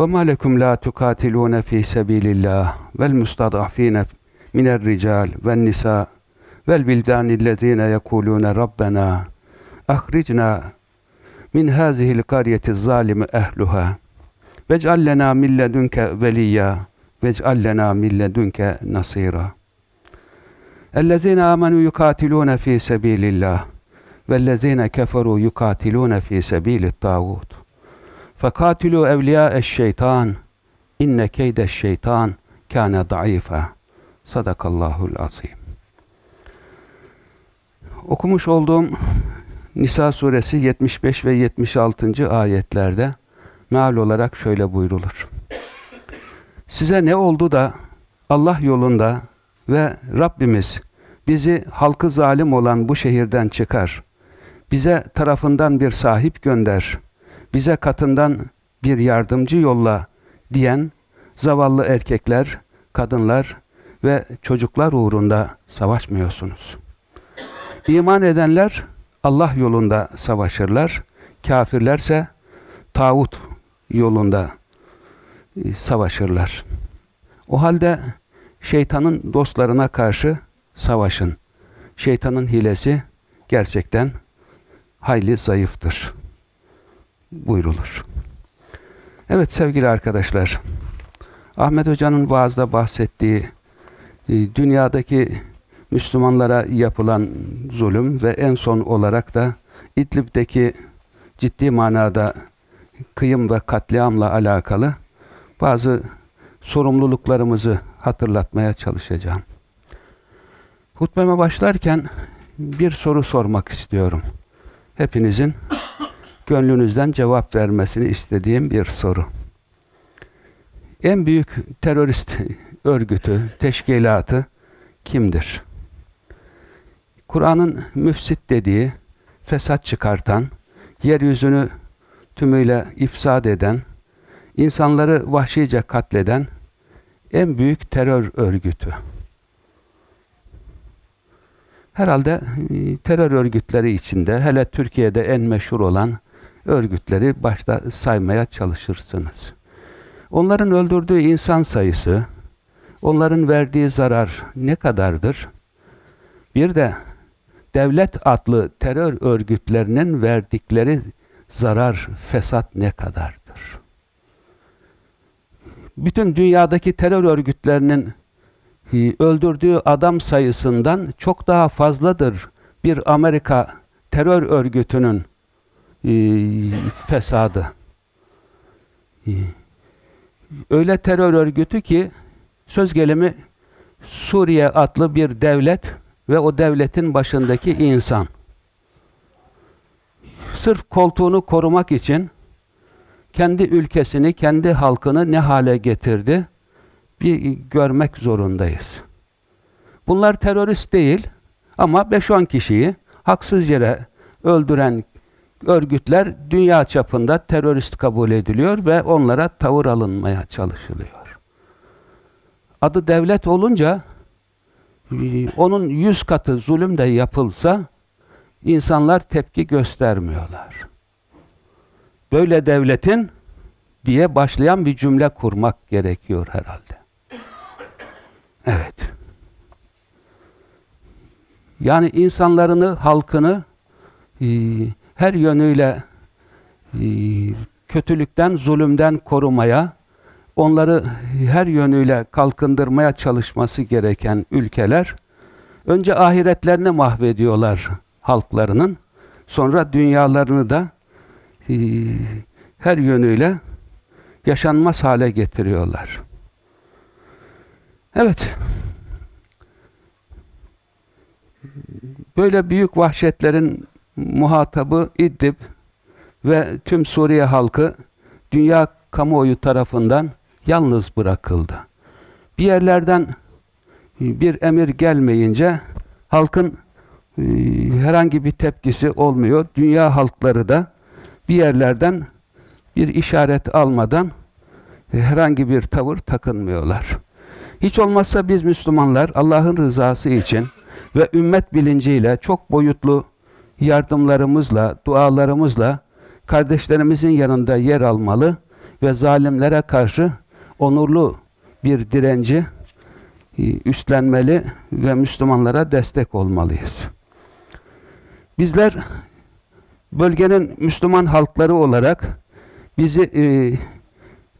وما لكم لا تقاتلون في سبيل الله والمستضعفين من الرجال والنساء والبلدان الذين يقولون ربنا أخرجنا من هذه القرية الظالم أهلها. واجعل لنا من لدنك وليا واجعل لنا من لدنك نصيرا. الذين آمنوا يقاتلون في سبيل الله والذين كفروا يقاتلون في سبيل الطاغوت. Fekatilu evliya eşşeytan inne keyde şeytan kâne daife. Sadakallahul azim. Okumuş olduğum Nisa suresi 75 ve 76. ayetlerde meal olarak şöyle buyrulur. Size ne oldu da Allah yolunda ve Rabbimiz bizi halkı zalim olan bu şehirden çıkar. Bize tarafından bir sahip gönder.'' Bize katından bir yardımcı yolla diyen zavallı erkekler, kadınlar ve çocuklar uğrunda savaşmıyorsunuz. İman edenler Allah yolunda savaşırlar. Kafirlerse tağut yolunda e, savaşırlar. O halde şeytanın dostlarına karşı savaşın. Şeytanın hilesi gerçekten hayli zayıftır. Buyrulur. Evet sevgili arkadaşlar, Ahmet Hoca'nın vaazda bahsettiği e, dünyadaki Müslümanlara yapılan zulüm ve en son olarak da İdlib'deki ciddi manada kıyım ve katliamla alakalı bazı sorumluluklarımızı hatırlatmaya çalışacağım. Hutbeme başlarken bir soru sormak istiyorum. Hepinizin gönlünüzden cevap vermesini istediğim bir soru. En büyük terörist örgütü, teşkilatı kimdir? Kur'an'ın müfsit dediği, fesat çıkartan, yeryüzünü tümüyle ifsad eden, insanları vahşice katleden en büyük terör örgütü. Herhalde e, terör örgütleri içinde, hele Türkiye'de en meşhur olan örgütleri başta saymaya çalışırsınız. Onların öldürdüğü insan sayısı, onların verdiği zarar ne kadardır? Bir de devlet adlı terör örgütlerinin verdikleri zarar, fesat ne kadardır? Bütün dünyadaki terör örgütlerinin e, öldürdüğü adam sayısından çok daha fazladır bir Amerika terör örgütünün e, fesadı. E, öyle terör örgütü ki söz gelimi Suriye adlı bir devlet ve o devletin başındaki insan. Sırf koltuğunu korumak için kendi ülkesini, kendi halkını ne hale getirdi? Bir görmek zorundayız. Bunlar terörist değil ama 5-10 kişiyi haksız yere öldüren örgütler dünya çapında terörist kabul ediliyor ve onlara tavır alınmaya çalışılıyor. Adı devlet olunca onun yüz katı zulüm de yapılsa insanlar tepki göstermiyorlar. Böyle devletin diye başlayan bir cümle kurmak gerekiyor herhalde. Evet. Yani insanlarını, halkını e, her yönüyle e, kötülükten, zulümden korumaya, onları her yönüyle kalkındırmaya çalışması gereken ülkeler önce ahiretlerini mahvediyorlar halklarının. Sonra dünyalarını da e, her yönüyle yaşanmaz hale getiriyorlar. Evet. Böyle büyük vahşetlerin muhatabı İdlib ve tüm Suriye halkı dünya kamuoyu tarafından yalnız bırakıldı. Bir yerlerden bir emir gelmeyince halkın e, herhangi bir tepkisi olmuyor. Dünya halkları da bir yerlerden bir işaret almadan e, herhangi bir tavır takınmıyorlar. Hiç olmazsa biz Müslümanlar Allah'ın rızası için ve ümmet bilinciyle çok boyutlu yardımlarımızla, dualarımızla kardeşlerimizin yanında yer almalı ve zalimlere karşı onurlu bir direnci e, üstlenmeli ve Müslümanlara destek olmalıyız. Bizler bölgenin Müslüman halkları olarak bizi e,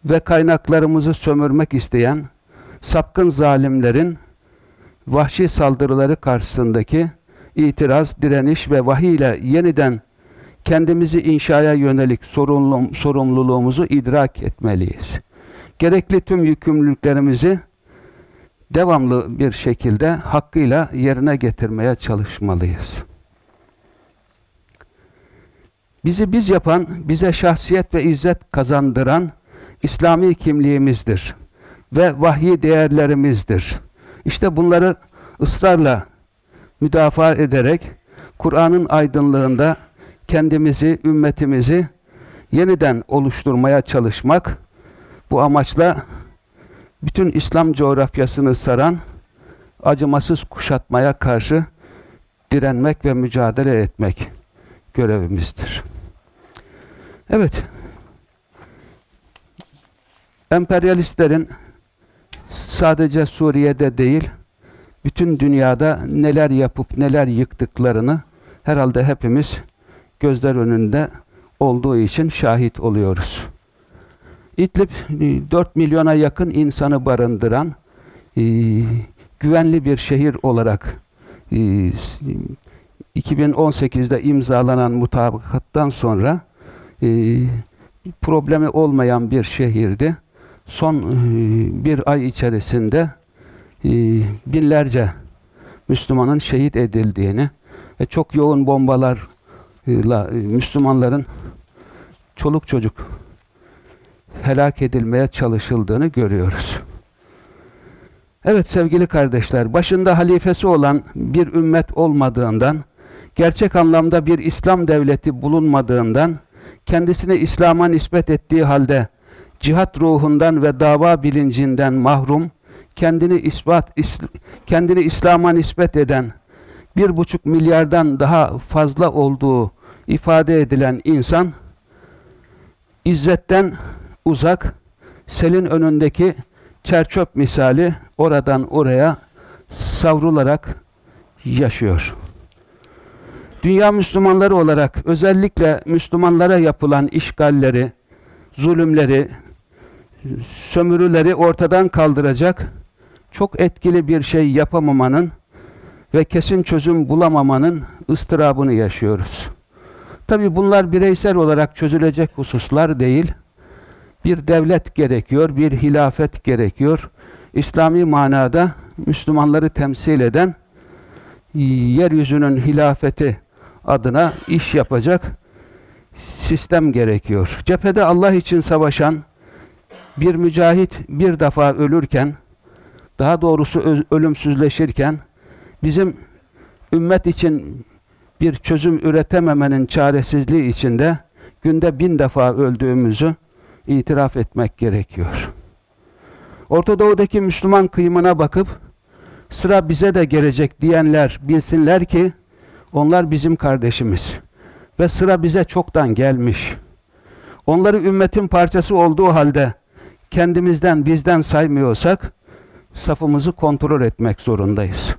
ve kaynaklarımızı sömürmek isteyen sapkın zalimlerin vahşi saldırıları karşısındaki itiraz, direniş ve vahiy ile yeniden kendimizi inşaya yönelik sorumluluğumuzu idrak etmeliyiz. Gerekli tüm yükümlülüklerimizi devamlı bir şekilde hakkıyla yerine getirmeye çalışmalıyız. Bizi biz yapan, bize şahsiyet ve izzet kazandıran İslami kimliğimizdir ve vahyi değerlerimizdir. İşte bunları ısrarla müdafaa ederek Kur'an'ın aydınlığında kendimizi, ümmetimizi yeniden oluşturmaya çalışmak, bu amaçla bütün İslam coğrafyasını saran acımasız kuşatmaya karşı direnmek ve mücadele etmek görevimizdir. Evet, emperyalistlerin sadece Suriye'de değil, bütün dünyada neler yapıp neler yıktıklarını herhalde hepimiz gözler önünde olduğu için şahit oluyoruz. İdlib 4 e, milyona yakın insanı barındıran e, güvenli bir şehir olarak e, 2018'de imzalanan mutabakattan sonra e, problemi olmayan bir şehirdi. Son e, bir ay içerisinde binlerce Müslümanın şehit edildiğini ve çok yoğun bombalarla e, Müslümanların çoluk çocuk helak edilmeye çalışıldığını görüyoruz. Evet sevgili kardeşler, başında halifesi olan bir ümmet olmadığından, gerçek anlamda bir İslam devleti bulunmadığından, kendisini İslam'a nispet ettiği halde cihat ruhundan ve dava bilincinden mahrum, kendini ispat kendini İslam'a nispet eden bir buçuk milyardan daha fazla olduğu ifade edilen insan izzetten uzak selin önündeki çerçöp misali oradan oraya savrularak yaşıyor. Dünya Müslümanları olarak özellikle Müslümanlara yapılan işgalleri, zulümleri, sömürüleri ortadan kaldıracak çok etkili bir şey yapamamanın ve kesin çözüm bulamamanın ıstırabını yaşıyoruz. Tabi bunlar bireysel olarak çözülecek hususlar değil. Bir devlet gerekiyor, bir hilafet gerekiyor. İslami manada Müslümanları temsil eden yeryüzünün hilafeti adına iş yapacak sistem gerekiyor. Cephede Allah için savaşan bir mücahit bir defa ölürken, daha doğrusu ölümsüzleşirken, bizim ümmet için bir çözüm üretememenin çaresizliği içinde günde bin defa öldüğümüzü itiraf etmek gerekiyor. Orta Doğu'daki Müslüman kıyımına bakıp sıra bize de gelecek diyenler bilsinler ki onlar bizim kardeşimiz ve sıra bize çoktan gelmiş. Onları ümmetin parçası olduğu halde kendimizden, bizden saymıyorsak safımızı kontrol etmek zorundayız.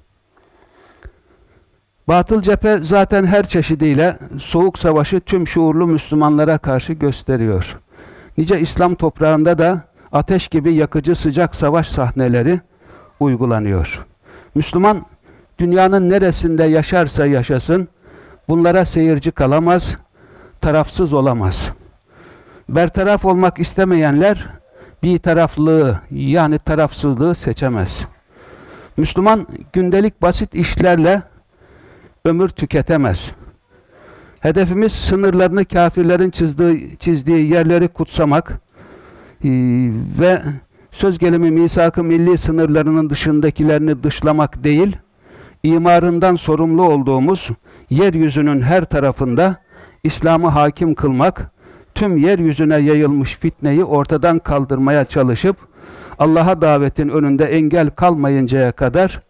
Batıl cephe zaten her çeşidiyle soğuk savaşı tüm şuurlu Müslümanlara karşı gösteriyor. Nice İslam toprağında da ateş gibi yakıcı sıcak savaş sahneleri uygulanıyor. Müslüman dünyanın neresinde yaşarsa yaşasın bunlara seyirci kalamaz, tarafsız olamaz. Bertaraf olmak istemeyenler bir taraflığı yani tarafsızlığı seçemez. Müslüman gündelik basit işlerle ömür tüketemez. Hedefimiz sınırlarını kafirlerin çizdiği, çizdiği yerleri kutsamak ee, ve söz gelimi misak-ı milli sınırlarının dışındakilerini dışlamak değil, imarından sorumlu olduğumuz yeryüzünün her tarafında İslam'ı hakim kılmak, tüm yeryüzüne yayılmış fitneyi ortadan kaldırmaya çalışıp Allah'a davetin önünde engel kalmayıncaya kadar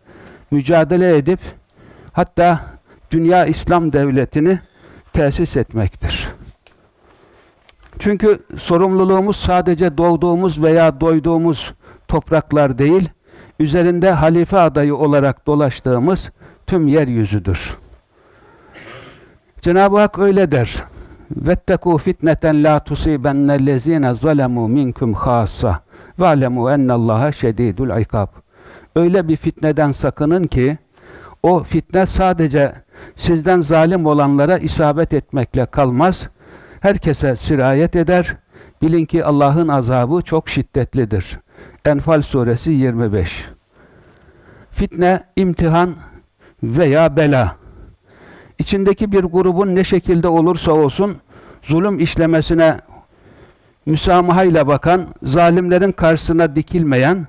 mücadele edip hatta dünya İslam devletini tesis etmektir. Çünkü sorumluluğumuz sadece doğduğumuz veya doyduğumuz topraklar değil, üzerinde halife adayı olarak dolaştığımız tüm yeryüzüdür. Cenab-ı Hak öyle der. وَاتَّقُوا فِتْنَةً لَا تُصِيبَنَّ الَّذ۪ينَ ظَلَمُوا مِنْكُمْ خَاصَّةً وَعْلَمُوا اَنَّ اللّٰهَ شَد۪يدُ الْعِقَابِ Öyle bir fitneden sakının ki, o fitne sadece sizden zalim olanlara isabet etmekle kalmaz, herkese sirayet eder. Bilin ki Allah'ın azabı çok şiddetlidir. Enfal suresi 25 Fitne, imtihan veya bela. İçindeki bir grubun ne şekilde olursa olsun zulüm işlemesine müsamahayla bakan, zalimlerin karşısına dikilmeyen,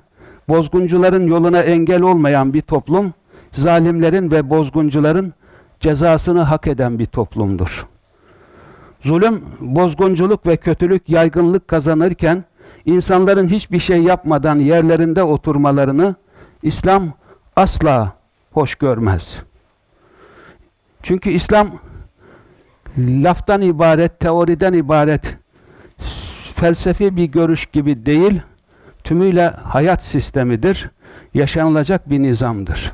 bozguncuların yoluna engel olmayan bir toplum, zalimlerin ve bozguncuların cezasını hak eden bir toplumdur. Zulüm, bozgunculuk ve kötülük yaygınlık kazanırken, insanların hiçbir şey yapmadan yerlerinde oturmalarını İslam asla hoş görmez. Çünkü İslam laftan ibaret, teoriden ibaret felsefi bir görüş gibi değil, tümüyle hayat sistemidir, yaşanılacak bir nizamdır.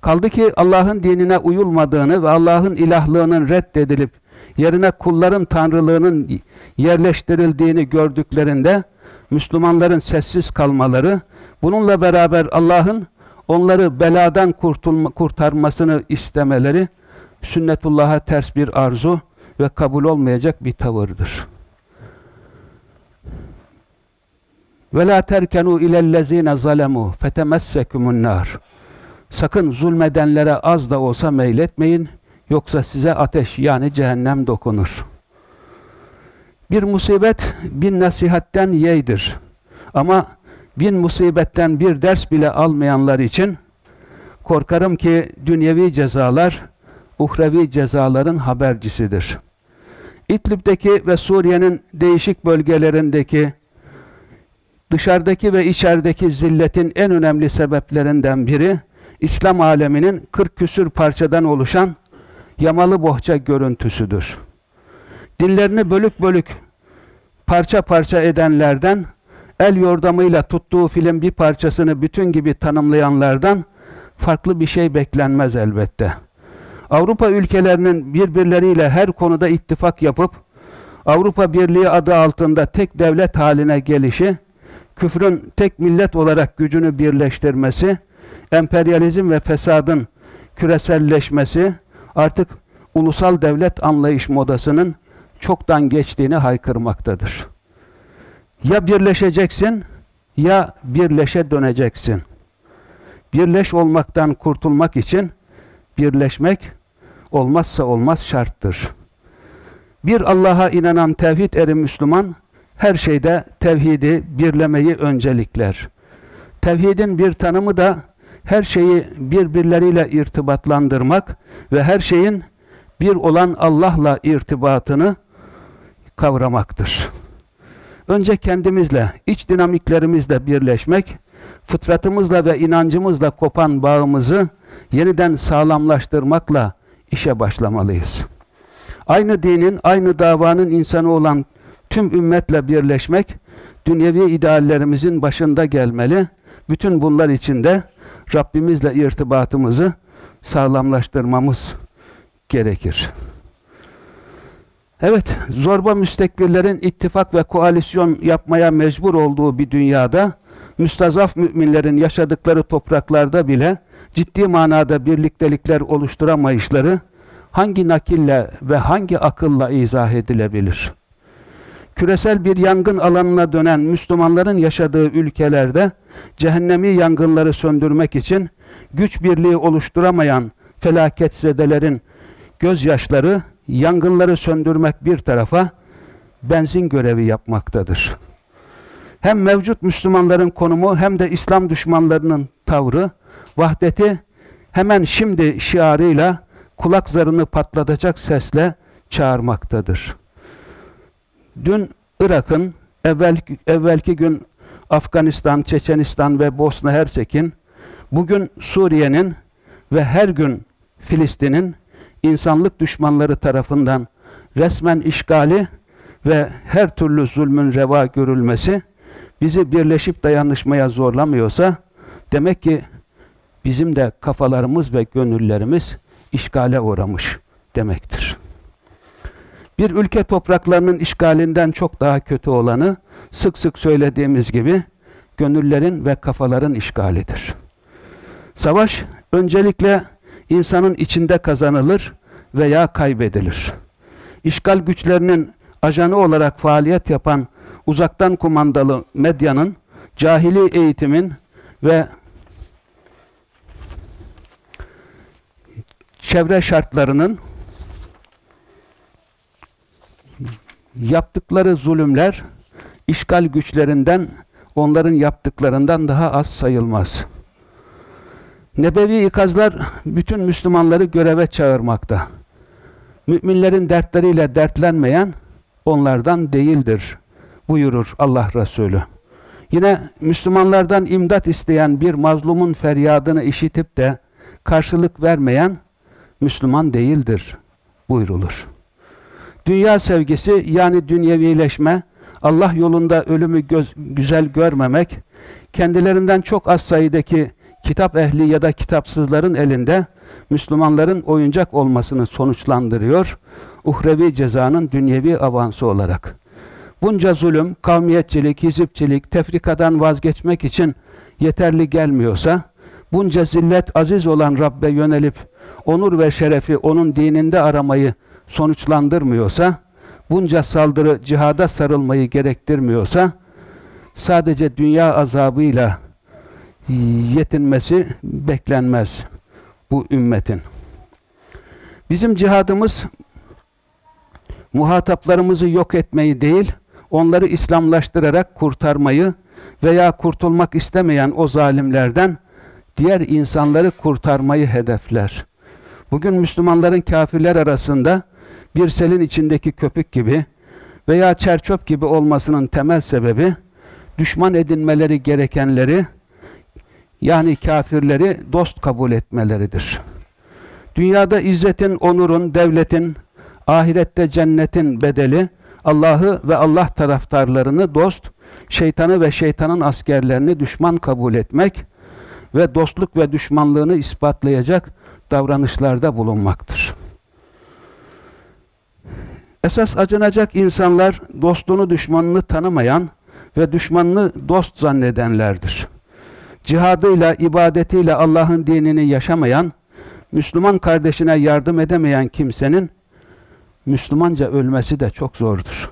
Kaldı ki Allah'ın dinine uyulmadığını ve Allah'ın ilahlığının reddedilip yerine kulların tanrılığının yerleştirildiğini gördüklerinde Müslümanların sessiz kalmaları, bununla beraber Allah'ın onları beladan kurtarmasını istemeleri sünnetullah'a ters bir arzu ve kabul olmayacak bir tavırdır. Ve la terkenu ilellezine zalemu fetemessekumun nar. Sakın zulmedenlere az da olsa meyletmeyin yoksa size ateş yani cehennem dokunur. Bir musibet bin nasihatten yeydir. Ama bin musibetten bir ders bile almayanlar için korkarım ki dünyevi cezalar uhrevi cezaların habercisidir. İdlib'deki ve Suriye'nin değişik bölgelerindeki dışarıdaki ve içerideki zilletin en önemli sebeplerinden biri İslam aleminin 40 küsür parçadan oluşan yamalı bohça görüntüsüdür. Dillerini bölük bölük parça parça edenlerden el yordamıyla tuttuğu film bir parçasını bütün gibi tanımlayanlardan farklı bir şey beklenmez elbette. Avrupa ülkelerinin birbirleriyle her konuda ittifak yapıp Avrupa Birliği adı altında tek devlet haline gelişi, küfrün tek millet olarak gücünü birleştirmesi, emperyalizm ve fesadın küreselleşmesi artık ulusal devlet anlayış modasının çoktan geçtiğini haykırmaktadır. Ya birleşeceksin ya birleşe döneceksin. Birleş olmaktan kurtulmak için birleşmek olmazsa olmaz şarttır. Bir Allah'a inanan tevhid eri Müslüman her şeyde tevhidi, birlemeyi öncelikler. Tevhidin bir tanımı da her şeyi birbirleriyle irtibatlandırmak ve her şeyin bir olan Allah'la irtibatını kavramaktır. Önce kendimizle, iç dinamiklerimizle birleşmek, fıtratımızla ve inancımızla kopan bağımızı yeniden sağlamlaştırmakla işe başlamalıyız. Aynı dinin, aynı davanın insanı olan tüm ümmetle birleşmek, dünyevi ideallerimizin başında gelmeli. Bütün bunlar içinde Rabbimizle irtibatımızı sağlamlaştırmamız gerekir. Evet, zorba müstekbirlerin ittifak ve koalisyon yapmaya mecbur olduğu bir dünyada, müstazaf müminlerin yaşadıkları topraklarda bile ciddi manada birliktelikler oluşturamayışları hangi nakille ve hangi akılla izah edilebilir? Küresel bir yangın alanına dönen Müslümanların yaşadığı ülkelerde cehennemi yangınları söndürmek için güç birliği oluşturamayan felaketsezelerin gözyaşları yangınları söndürmek bir tarafa benzin görevi yapmaktadır. Hem mevcut Müslümanların konumu hem de İslam düşmanlarının tavrı vahdeti hemen şimdi şiarıyla kulak zarını patlatacak sesle çağırmaktadır. Dün Irak'ın, evvel, evvelki gün Afganistan, Çeçenistan ve Bosna Hersek'in, bugün Suriye'nin ve her gün Filistin'in insanlık düşmanları tarafından resmen işgali ve her türlü zulmün reva görülmesi bizi birleşip dayanışmaya zorlamıyorsa demek ki bizim de kafalarımız ve gönüllerimiz işgale uğramış demektir. Bir ülke topraklarının işgalinden çok daha kötü olanı sık sık söylediğimiz gibi gönüllerin ve kafaların işgalidir. Savaş öncelikle insanın içinde kazanılır veya kaybedilir. İşgal güçlerinin ajanı olarak faaliyet yapan uzaktan kumandalı medyanın, cahili eğitimin ve çevre şartlarının yaptıkları zulümler işgal güçlerinden onların yaptıklarından daha az sayılmaz. Nebevi ikazlar bütün Müslümanları göreve çağırmakta. Müminlerin dertleriyle dertlenmeyen onlardan değildir buyurur Allah Resulü. Yine Müslümanlardan imdat isteyen bir mazlumun feryadını işitip de karşılık vermeyen Müslüman değildir buyrulur. Dünya sevgisi yani dünyevileşme, Allah yolunda ölümü göz, güzel görmemek, kendilerinden çok az sayıdaki kitap ehli ya da kitapsızların elinde Müslümanların oyuncak olmasını sonuçlandırıyor, uhrevi cezanın dünyevi avansı olarak. Bunca zulüm, kavmiyetçilik, hizipçilik, tefrikadan vazgeçmek için yeterli gelmiyorsa, bunca zillet aziz olan Rabbe yönelip, onur ve şerefi onun dininde aramayı sonuçlandırmıyorsa, bunca saldırı cihada sarılmayı gerektirmiyorsa, sadece dünya azabıyla yetinmesi beklenmez bu ümmetin. Bizim cihadımız muhataplarımızı yok etmeyi değil, onları İslamlaştırarak kurtarmayı veya kurtulmak istemeyen o zalimlerden diğer insanları kurtarmayı hedefler. Bugün Müslümanların kafirler arasında bir selin içindeki köpük gibi veya çerçöp gibi olmasının temel sebebi düşman edinmeleri gerekenleri yani kafirleri dost kabul etmeleridir. Dünyada izzetin, onurun, devletin, ahirette cennetin bedeli Allah'ı ve Allah taraftarlarını dost, şeytanı ve şeytanın askerlerini düşman kabul etmek ve dostluk ve düşmanlığını ispatlayacak davranışlarda bulunmaktır. Esas acınacak insanlar dostunu düşmanını tanımayan ve düşmanını dost zannedenlerdir cihadıyla, ibadetiyle Allah'ın dinini yaşamayan, Müslüman kardeşine yardım edemeyen kimsenin Müslümanca ölmesi de çok zordur.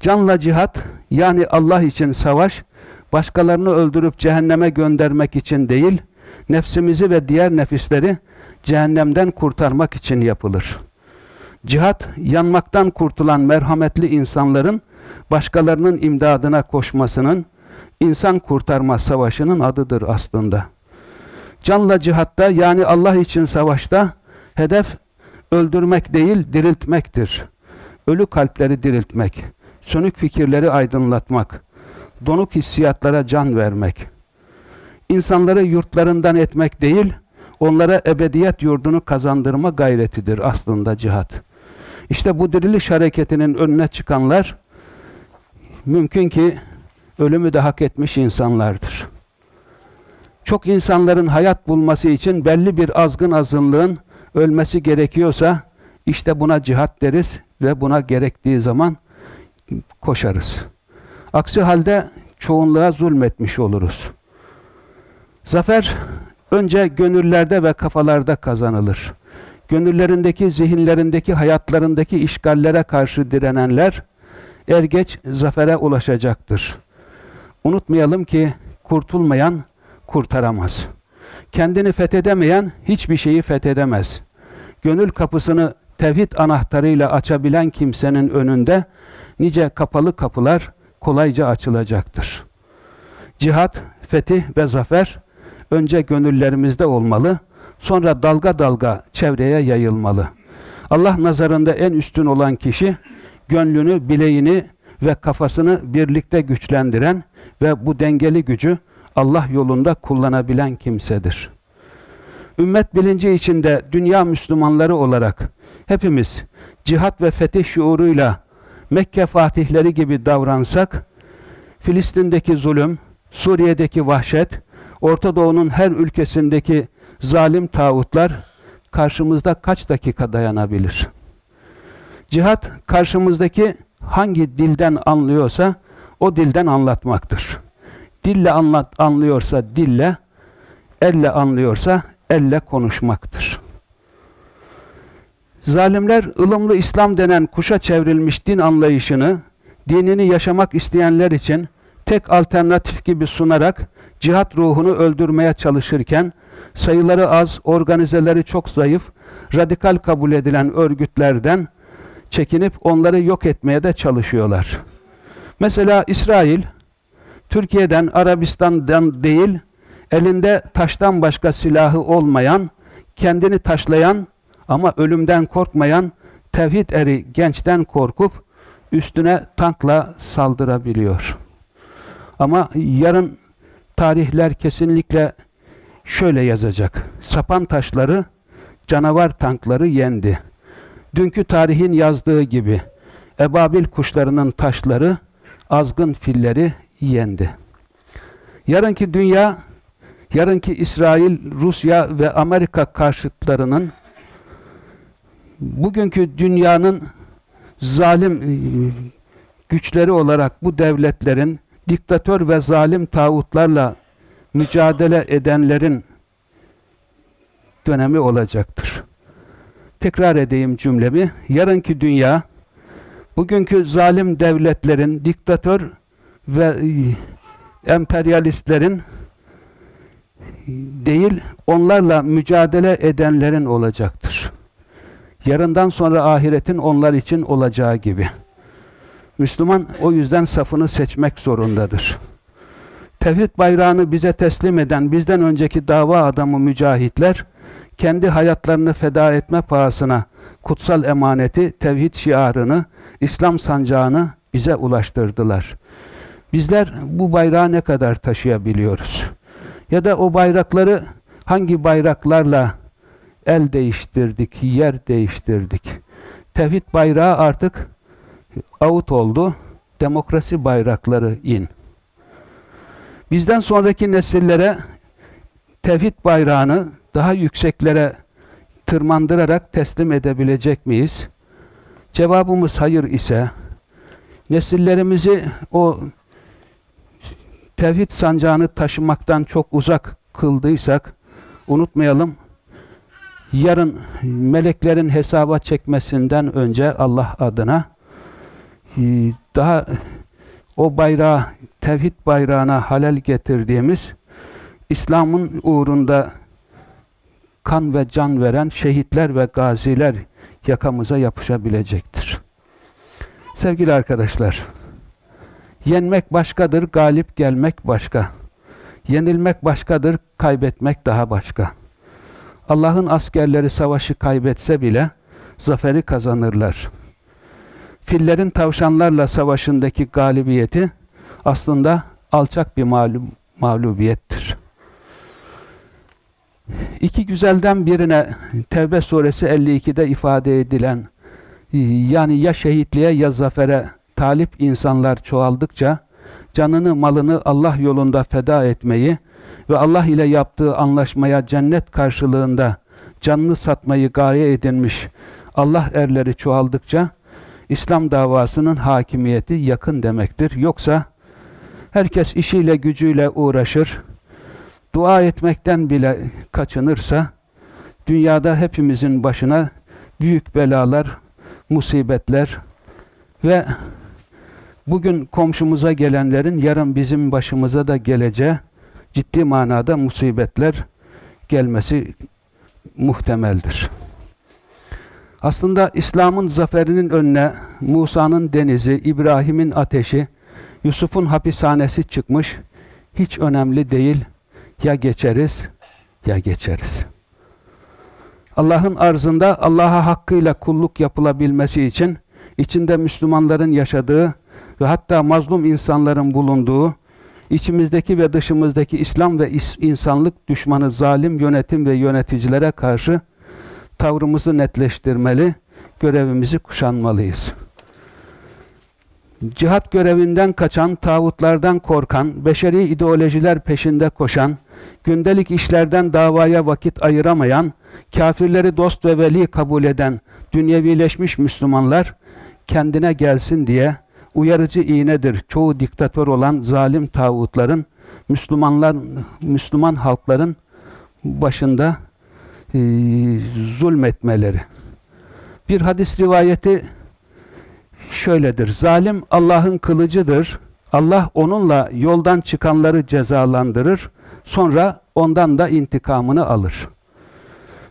Canla cihat, yani Allah için savaş, başkalarını öldürüp cehenneme göndermek için değil, nefsimizi ve diğer nefisleri cehennemden kurtarmak için yapılır. Cihat, yanmaktan kurtulan merhametli insanların başkalarının imdadına koşmasının, insan kurtarma savaşının adıdır aslında. Canla cihatta yani Allah için savaşta hedef öldürmek değil diriltmektir. Ölü kalpleri diriltmek, sönük fikirleri aydınlatmak, donuk hissiyatlara can vermek. İnsanları yurtlarından etmek değil, onlara ebediyet yurdunu kazandırma gayretidir aslında cihat. İşte bu diriliş hareketinin önüne çıkanlar mümkün ki ölümü de hak etmiş insanlardır. Çok insanların hayat bulması için belli bir azgın azınlığın ölmesi gerekiyorsa, İşte buna cihat deriz ve buna gerektiği zaman koşarız. Aksi halde çoğunluğa zulmetmiş oluruz. Zafer önce gönüllerde ve kafalarda kazanılır. Gönüllerindeki, zihinlerindeki, hayatlarındaki işgallere karşı direnenler er geç zafere ulaşacaktır. Unutmayalım ki kurtulmayan kurtaramaz. Kendini fethedemeyen hiçbir şeyi fethedemez. Gönül kapısını tevhid anahtarıyla açabilen kimsenin önünde nice kapalı kapılar kolayca açılacaktır. Cihat, fetih ve zafer önce gönüllerimizde olmalı, sonra dalga dalga çevreye yayılmalı. Allah nazarında en üstün olan kişi, gönlünü, bileğini ve kafasını birlikte güçlendiren ve bu dengeli gücü Allah yolunda kullanabilen kimsedir. Ümmet bilinci içinde dünya Müslümanları olarak hepimiz cihat ve fetih şuuruyla Mekke fatihleri gibi davransak, Filistin'deki zulüm, Suriye'deki vahşet, Orta Doğu'nun her ülkesindeki zalim tağutlar karşımızda kaç dakika dayanabilir? Cihat karşımızdaki hangi dilden anlıyorsa o dilden anlatmaktır. Dille anlat, anlıyorsa dille, elle anlıyorsa elle konuşmaktır. Zalimler ılımlı İslam denen kuşa çevrilmiş din anlayışını dinini yaşamak isteyenler için tek alternatif gibi sunarak cihat ruhunu öldürmeye çalışırken sayıları az, organizeleri çok zayıf, radikal kabul edilen örgütlerden çekinip onları yok etmeye de çalışıyorlar. Mesela İsrail, Türkiye'den, Arabistan'dan değil, elinde taştan başka silahı olmayan, kendini taşlayan ama ölümden korkmayan tevhid eri gençten korkup üstüne tankla saldırabiliyor. Ama yarın tarihler kesinlikle şöyle yazacak. Sapan taşları, canavar tankları yendi. Dünkü tarihin yazdığı gibi ebabil kuşlarının taşları, azgın filleri yendi. Yarınki dünya, yarınki İsrail, Rusya ve Amerika karşıtlarının bugünkü dünyanın zalim e, güçleri olarak bu devletlerin diktatör ve zalim tağutlarla mücadele edenlerin dönemi olacaktır. Tekrar edeyim cümlemi. Yarınki dünya bugünkü zalim devletlerin, diktatör ve e, emperyalistlerin değil, onlarla mücadele edenlerin olacaktır. Yarından sonra ahiretin onlar için olacağı gibi. Müslüman o yüzden safını seçmek zorundadır. Tevhid bayrağını bize teslim eden bizden önceki dava adamı mücahitler, kendi hayatlarını feda etme pahasına kutsal emaneti, tevhid şiarını, İslam sancağını bize ulaştırdılar. Bizler bu bayrağı ne kadar taşıyabiliyoruz? Ya da o bayrakları hangi bayraklarla el değiştirdik, yer değiştirdik? Tevhid bayrağı artık out oldu. Demokrasi bayrakları in. Bizden sonraki nesillere tevhid bayrağını daha yükseklere tırmandırarak teslim edebilecek miyiz? Cevabımız hayır ise nesillerimizi o tevhid sancağını taşımaktan çok uzak kıldıysak unutmayalım yarın meleklerin hesaba çekmesinden önce Allah adına daha o bayrağı tevhid bayrağına halel getirdiğimiz İslam'ın uğrunda kan ve can veren şehitler ve gaziler yakamıza yapışabilecektir. Sevgili arkadaşlar, yenmek başkadır, galip gelmek başka. Yenilmek başkadır, kaybetmek daha başka. Allah'ın askerleri savaşı kaybetse bile zaferi kazanırlar. Fillerin tavşanlarla savaşındaki galibiyeti aslında alçak bir mağlub mağlubiyettir. İki güzelden birine Tevbe suresi 52'de ifade edilen yani ya şehitliğe ya zafere talip insanlar çoğaldıkça canını malını Allah yolunda feda etmeyi ve Allah ile yaptığı anlaşmaya cennet karşılığında canını satmayı gaye edinmiş Allah erleri çoğaldıkça İslam davasının hakimiyeti yakın demektir. Yoksa herkes işiyle gücüyle uğraşır, dua etmekten bile kaçınırsa dünyada hepimizin başına büyük belalar, musibetler ve bugün komşumuza gelenlerin yarın bizim başımıza da geleceği ciddi manada musibetler gelmesi muhtemeldir. Aslında İslam'ın zaferinin önüne Musa'nın denizi, İbrahim'in ateşi, Yusuf'un hapishanesi çıkmış. Hiç önemli değil. Ya geçeriz ya geçeriz. Allah'ın arzında Allah'a hakkıyla kulluk yapılabilmesi için içinde Müslümanların yaşadığı ve hatta mazlum insanların bulunduğu, içimizdeki ve dışımızdaki İslam ve insanlık düşmanı zalim yönetim ve yöneticilere karşı tavrımızı netleştirmeli, görevimizi kuşanmalıyız. Cihat görevinden kaçan, tağutlardan korkan, beşeri ideolojiler peşinde koşan, gündelik işlerden davaya vakit ayıramayan, kafirleri dost ve veli kabul eden, dünyevileşmiş Müslümanlar kendine gelsin diye uyarıcı iğnedir. Çoğu diktatör olan zalim tağutların, Müslümanlar, Müslüman halkların başında e, zulmetmeleri. Bir hadis rivayeti şöyledir. Zalim Allah'ın kılıcıdır. Allah onunla yoldan çıkanları cezalandırır. Sonra ondan da intikamını alır.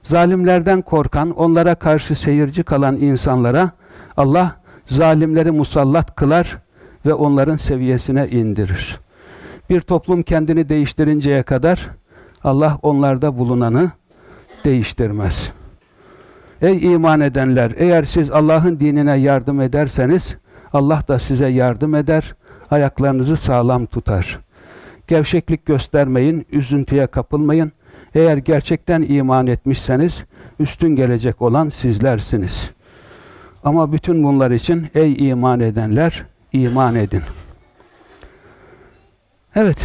Zalimlerden korkan, onlara karşı seyirci kalan insanlara Allah zalimleri musallat kılar ve onların seviyesine indirir. Bir toplum kendini değiştirinceye kadar Allah onlarda bulunanı değiştirmez. Ey iman edenler! Eğer siz Allah'ın dinine yardım ederseniz, Allah da size yardım eder, ayaklarınızı sağlam tutar. Gevşeklik göstermeyin, üzüntüye kapılmayın. Eğer gerçekten iman etmişseniz, üstün gelecek olan sizlersiniz. Ama bütün bunlar için, ey iman edenler, iman edin. Evet,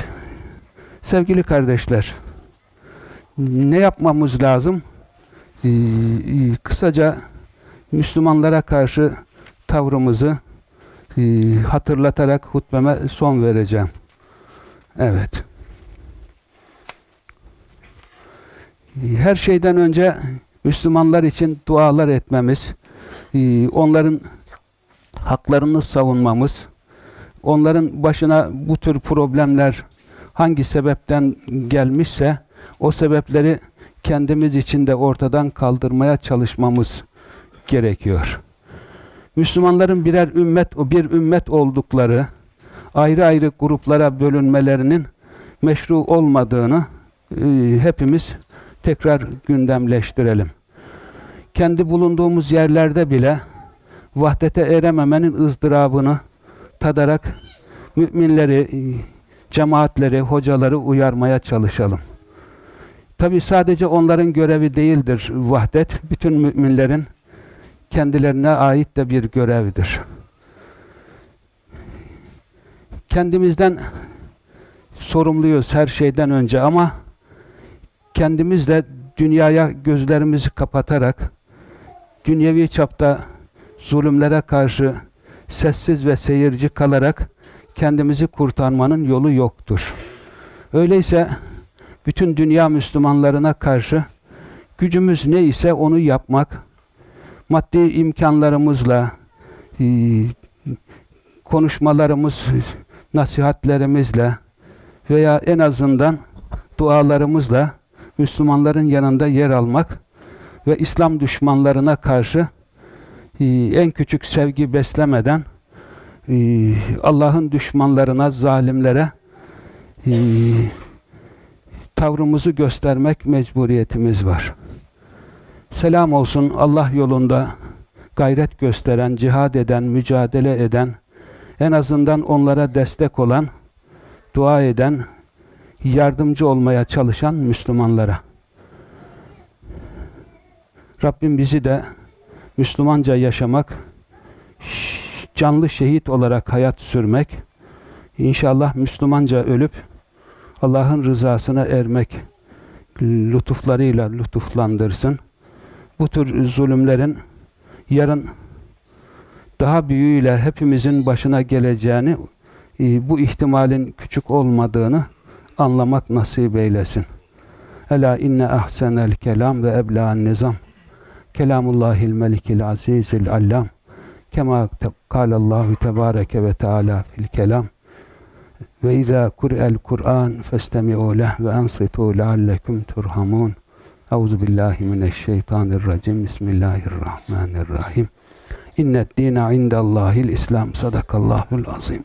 sevgili kardeşler, ne yapmamız lazım? Ee, e, kısaca Müslümanlara karşı tavrımızı e, hatırlatarak hutbeme son vereceğim. Evet. Her şeyden önce Müslümanlar için dualar etmemiz, e, onların haklarını savunmamız, onların başına bu tür problemler hangi sebepten gelmişse o sebepleri kendimiz için de ortadan kaldırmaya çalışmamız gerekiyor. Müslümanların birer ümmet, bir ümmet oldukları, ayrı ayrı gruplara bölünmelerinin meşru olmadığını e, hepimiz tekrar gündemleştirelim. Kendi bulunduğumuz yerlerde bile vahdete erememenin ızdırabını tadarak müminleri, cemaatleri, hocaları uyarmaya çalışalım. Tabi sadece onların görevi değildir vahdet. Bütün müminlerin kendilerine ait de bir görevdir. Kendimizden sorumluyuz her şeyden önce ama kendimiz de dünyaya gözlerimizi kapatarak dünyevi çapta zulümlere karşı sessiz ve seyirci kalarak kendimizi kurtarmanın yolu yoktur. Öyleyse bütün dünya Müslümanlarına karşı gücümüz ne ise onu yapmak, maddi imkanlarımızla, e, konuşmalarımız, nasihatlerimizle veya en azından dualarımızla Müslümanların yanında yer almak ve İslam düşmanlarına karşı e, en küçük sevgi beslemeden e, Allah'ın düşmanlarına, zalimlere tavrımızı göstermek mecburiyetimiz var. Selam olsun Allah yolunda gayret gösteren, cihad eden, mücadele eden, en azından onlara destek olan, dua eden, yardımcı olmaya çalışan Müslümanlara. Rabbim bizi de Müslümanca yaşamak, canlı şehit olarak hayat sürmek, inşallah Müslümanca ölüp Allah'ın rızasına ermek lütuflarıyla lütuflandırsın. Bu tür zulümlerin yarın daha büyüğüyle hepimizin başına geleceğini, e, bu ihtimalin küçük olmadığını anlamak nasip eylesin. Ela inne ahsenel kelam ve ebla'n nizam. Kelamullahil melikil azizil allam. Kema kâlallahu tebâreke ve teâlâ fil kelam. Ve izâ kur'el Kur'an festemi'û leh ve ansitû leallekum turhamun. Euzu billahi mineşşeytanirracim. Bismillahirrahmanirrahim. İnned dîne indellâhil İslam. Sadakallahul azim.